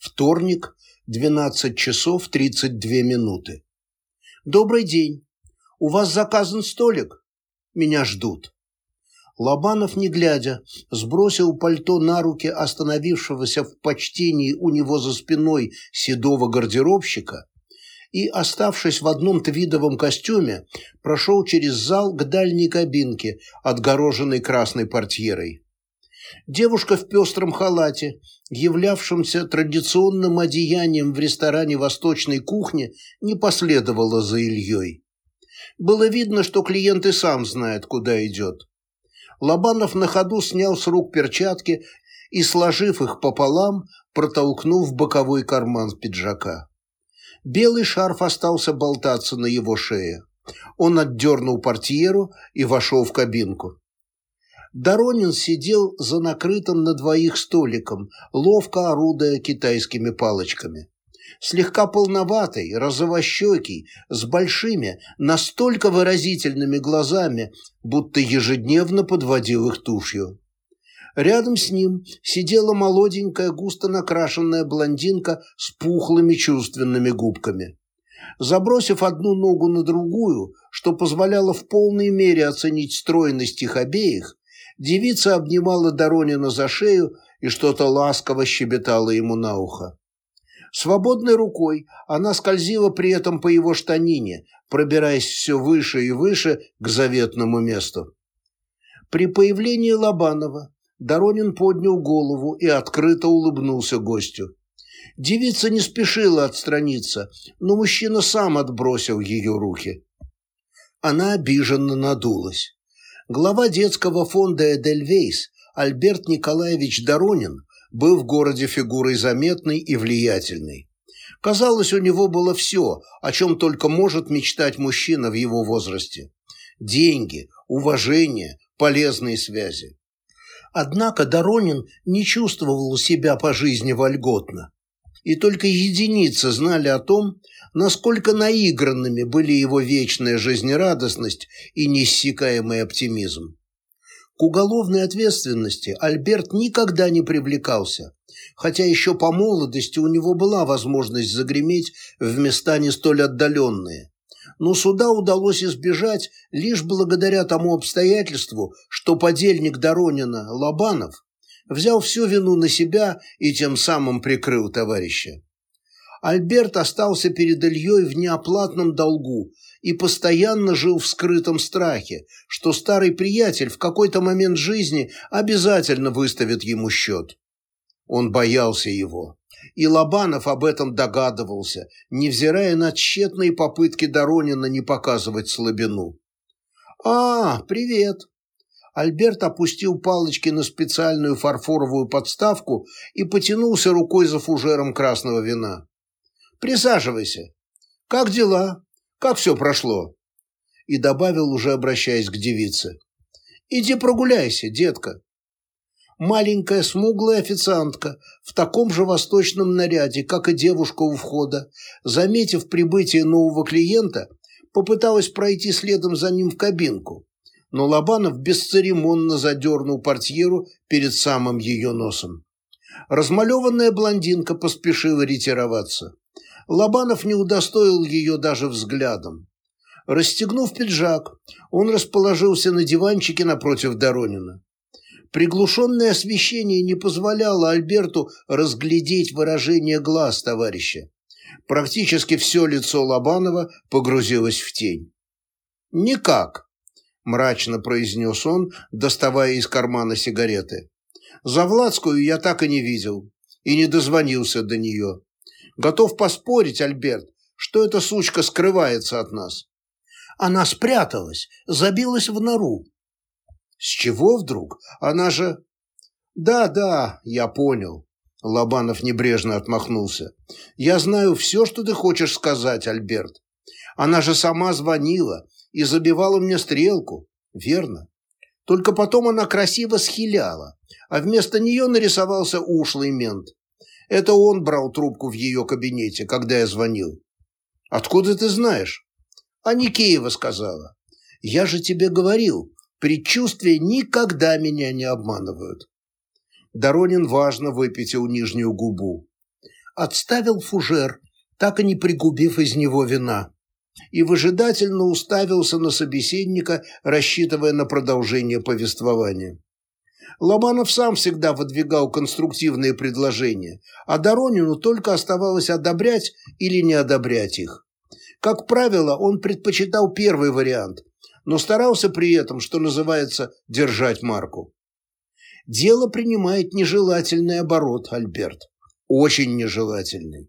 Вторник, 12 часов 32 минуты. Добрый день. У вас заказан столик? Меня ждут. Лобанов, не глядя, сбросил пальто на руки остановившегося в почтении у него за спиной седого гардеробщика и, оставшись в одном твидовом костюме, прошел через зал к дальней кабинке, отгороженной красной портьерой. Девушка в пестром халате, являвшемся традиционным одеянием в ресторане восточной кухни, не последовала за Ильей. Было видно, что клиент и сам знает, куда идет. Лобанов на ходу снял с рук перчатки и, сложив их пополам, протолкнул в боковой карман пиджака. Белый шарф остался болтаться на его шее. Он отдернул портьеру и вошел в кабинку. Доронин сидел за накрытым на двоих столиком, ловко орудуя китайскими палочками. Слегка полноватый, розовощекий, с большими, настолько выразительными глазами, будто ежедневно подводил их тушью. Рядом с ним сидела молоденькая, густо накрашенная блондинка с пухлыми чувственными губками. Забросив одну ногу на другую, что позволяло в полной мере оценить стройность их обеих, девица обнимала Доронина за шею и что-то ласково щебетала ему на ухо. Свободной рукой она скользила при этом по его штанине, пробираясь все выше и выше к заветному месту. При появлении Лобанова Доронин поднял голову и открыто улыбнулся гостю. Девица не спешила отстраниться, но мужчина сам отбросил ее руки. Она обиженно надулась. Глава детского фонда «Эдельвейс» Альберт Николаевич Доронин был в городе фигурой заметной и влиятельной. Казалось, у него было все, о чем только может мечтать мужчина в его возрасте. Деньги, уважение, полезные связи. Однако Доронин не чувствовал себя по жизни вольготно. И только единицы знали о том, насколько наигранными были его вечная жизнерадостность и неиссякаемый оптимизм. К уголовной ответственности Альберт никогда не привлекался, хотя еще по молодости у него была возможность загреметь в места не столь отдаленные. Но суда удалось избежать лишь благодаря тому обстоятельству, что подельник Доронина, Лобанов, взял всю вину на себя и тем самым прикрыл товарища. Альберт остался перед Ильей в неоплатном долгу и постоянно жил в скрытом страхе, что старый приятель в какой-то момент жизни обязательно выставит ему счет. Он боялся его. И Лобанов об этом догадывался, невзирая на тщетные попытки Доронина не показывать слабину. «А, привет!» Альберт опустил палочки на специальную фарфоровую подставку и потянулся рукой за фужером красного вина. «Присаживайся. Как дела?» Как все прошло?» И добавил, уже обращаясь к девице. «Иди прогуляйся, детка». Маленькая смуглая официантка в таком же восточном наряде, как и девушка у входа, заметив прибытие нового клиента, попыталась пройти следом за ним в кабинку, но Лобанов бесцеремонно задернул портьеру перед самым ее носом. Размалеванная блондинка поспешила ретироваться. Лобанов не удостоил ее даже взглядом. Расстегнув пиджак, он расположился на диванчике напротив Доронина. Приглушенное освещение не позволяло Альберту разглядеть выражение глаз товарища. Практически все лицо Лобанова погрузилось в тень. «Никак», – мрачно произнес он, доставая из кармана сигареты. «Завладскую я так и не видел и не дозвонился до нее. Готов поспорить, Альберт, что эта сучка скрывается от нас. Она спряталась, забилась в нору. С чего вдруг? Она же... Да, да, я понял. Лобанов небрежно отмахнулся. Я знаю все, что ты хочешь сказать, Альберт. Она же сама звонила и забивала мне стрелку, верно? Только потом она красиво схиляла, а вместо нее нарисовался ушлый мент. Это он брал трубку в ее кабинете, когда я звонил. Откуда ты знаешь? А Никеева сказала. Я же тебе говорил, предчувствия никогда меня не обманывают. Доронин важно выпятил нижнюю губу. отставил фужер, так и не пригубив из него вина, и выжидательно уставился на собеседника, рассчитывая на продолжение повествования. Лобанов сам всегда выдвигал конструктивные предложения, а Доронину только оставалось одобрять или не одобрять их. Как правило, он предпочитал первый вариант, но старался при этом, что называется, держать марку. Дело принимает нежелательный оборот, Альберт. Очень нежелательный.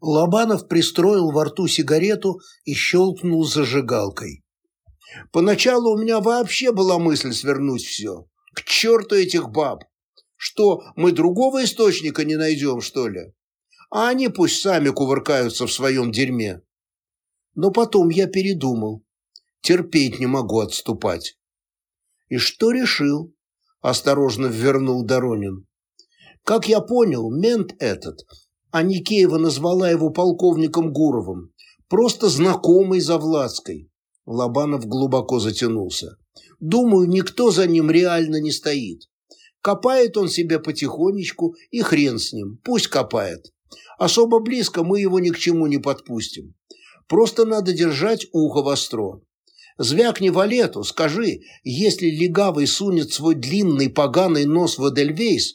Лобанов пристроил во рту сигарету и щелкнул зажигалкой. Поначалу у меня вообще была мысль свернуть все. К черту этих баб! Что, мы другого источника не найдем, что ли? А они пусть сами кувыркаются в своем дерьме. Но потом я передумал. Терпеть не могу отступать. И что решил? Осторожно ввернул Доронин. Как я понял, мент этот, а Никеева назвала его полковником Гуровым, просто знакомый за Владской. Лобанов глубоко затянулся. Думаю, никто за ним реально не стоит. Копает он себе потихонечку, и хрен с ним, пусть копает. Особо близко мы его ни к чему не подпустим. Просто надо держать ухо востро. Звякни валету, скажи, если легавый сунет свой длинный поганый нос в Эдельвейс,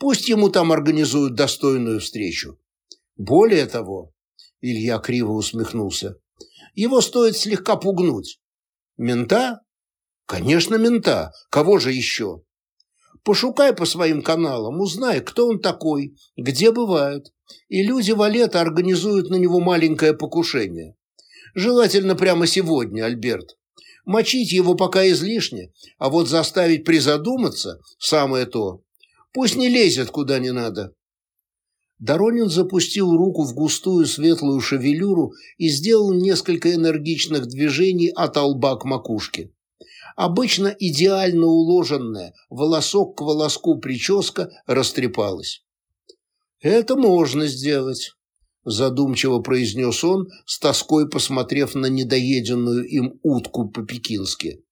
пусть ему там организуют достойную встречу. Более того, Илья криво усмехнулся, его стоит слегка пугнуть. Мента? Конечно, мента. Кого же еще? Пошукай по своим каналам, узнай, кто он такой, где бывает. И люди Валета организуют на него маленькое покушение. Желательно прямо сегодня, Альберт. Мочить его пока излишне, а вот заставить призадуматься – самое то. Пусть не лезет куда не надо. Доронин запустил руку в густую светлую шевелюру и сделал несколько энергичных движений от лба к макушке. Обычно идеально уложенная, волосок к волоску прическа растрепалась. «Это можно сделать», – задумчиво произнес он, с тоской посмотрев на недоеденную им утку по-пекински.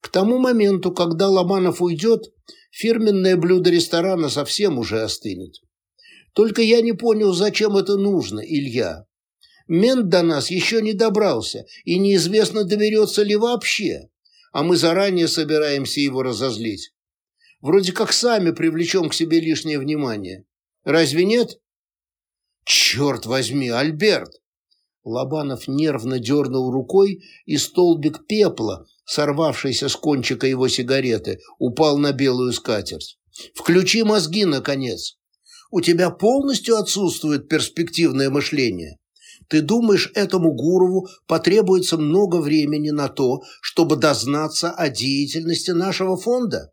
К тому моменту, когда Ломанов уйдет, фирменное блюдо ресторана совсем уже остынет. Только я не понял, зачем это нужно, Илья. Мент до нас еще не добрался, и неизвестно, доберется ли вообще, а мы заранее собираемся его разозлить. Вроде как сами привлечем к себе лишнее внимание. Разве нет? Черт возьми, Альберт! Лобанов нервно дернул рукой, и столбик пепла, сорвавшийся с кончика его сигареты, упал на белую скатерть. «Включи мозги, наконец! У тебя полностью отсутствует перспективное мышление. Ты думаешь, этому Гурову потребуется много времени на то, чтобы дознаться о деятельности нашего фонда?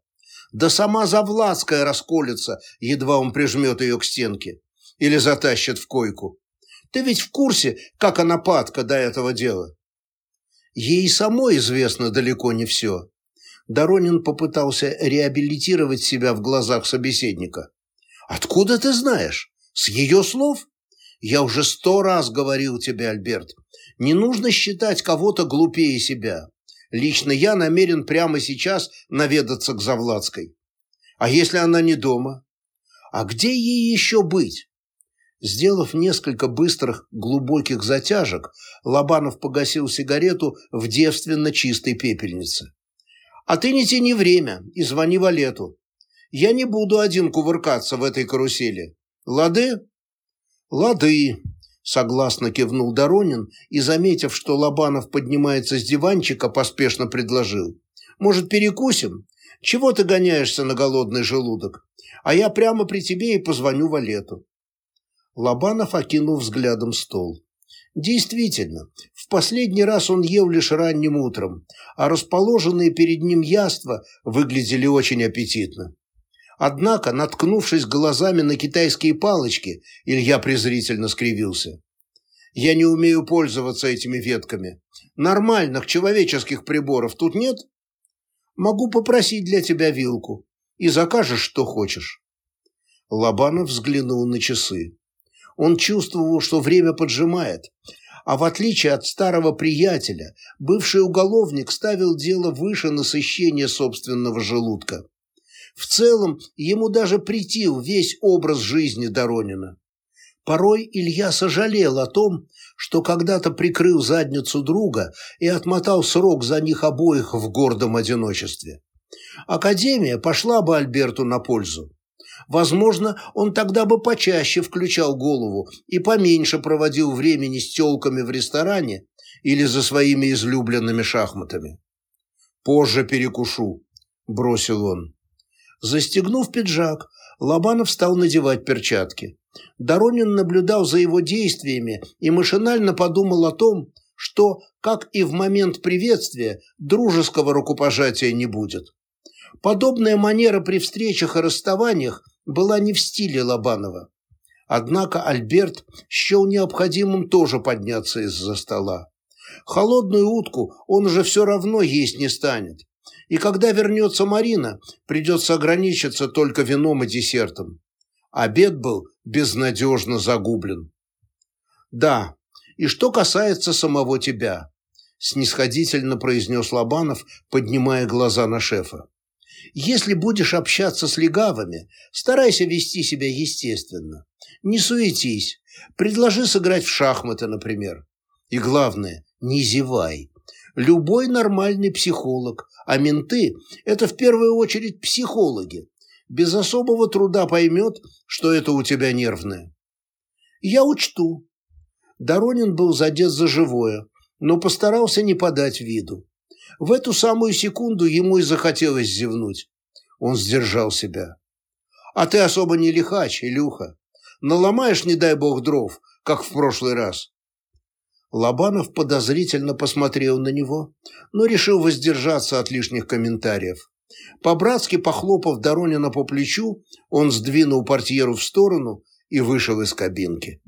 Да сама Завладская расколется, едва он прижмет ее к стенке. Или затащит в койку. Ты ведь в курсе, как она падка до этого дела? Ей самой известно далеко не все. Доронин попытался реабилитировать себя в глазах собеседника. «Откуда ты знаешь? С ее слов?» «Я уже сто раз говорил тебе, Альберт, не нужно считать кого-то глупее себя. Лично я намерен прямо сейчас наведаться к Завладской. А если она не дома? А где ей еще быть? Сделав несколько быстрых, глубоких затяжек, Лобанов погасил сигарету в девственно чистой пепельнице. «А ты не тяни время и звони Валету. Я не буду один кувыркаться в этой карусели. Лады?» «Лады», – согласно кивнул Доронин и, заметив, что Лобанов поднимается с диванчика, поспешно предложил. «Может, перекусим? Чего ты гоняешься на голодный желудок? А я прямо при тебе и позвоню Валету». Лобанов окинул взглядом стол. Действительно, в последний раз он ел лишь ранним утром, а расположенные перед ним яства выглядели очень аппетитно. Однако, наткнувшись глазами на китайские палочки, Илья презрительно скривился. «Я не умею пользоваться этими ветками. Нормальных человеческих приборов тут нет? Могу попросить для тебя вилку, и закажешь, что хочешь». Лобанов взглянул на часы. Он чувствовал, что время поджимает, а в отличие от старого приятеля, бывший уголовник ставил дело выше насыщения собственного желудка. В целом, ему даже притил весь образ жизни Доронина. Порой Илья сожалел о том, что когда-то прикрыл задницу друга и отмотал срок за них обоих в гордом одиночестве. Академия пошла бы Альберту на пользу. Возможно, он тогда бы почаще включал голову и поменьше проводил времени с телками в ресторане или за своими излюбленными шахматами. «Позже перекушу», – бросил он. Застегнув пиджак, Лобанов стал надевать перчатки. Доронин наблюдал за его действиями и машинально подумал о том, что, как и в момент приветствия, дружеского рукопожатия не будет. Подобная манера при встречах и расставаниях была не в стиле Лобанова. Однако Альберт счел необходимым тоже подняться из-за стола. Холодную утку он уже все равно есть не станет. И когда вернется Марина, придется ограничиться только вином и десертом. Обед был безнадежно загублен. «Да, и что касается самого тебя», – снисходительно произнес Лобанов, поднимая глаза на шефа. «Если будешь общаться с легавыми, старайся вести себя естественно. Не суетись, предложи сыграть в шахматы, например. И главное, не зевай. Любой нормальный психолог, а менты – это в первую очередь психологи, без особого труда поймет, что это у тебя нервное. Я учту. Доронин был задет за живое, но постарался не подать виду. В эту самую секунду ему и захотелось зевнуть. Он сдержал себя. А ты особо не лихач, Илюха. Наломаешь, не дай бог, дров, как в прошлый раз. Лобанов подозрительно посмотрел на него, но решил воздержаться от лишних комментариев. По-братски похлопав Доронина по плечу, он сдвинул портьеру в сторону и вышел из кабинки.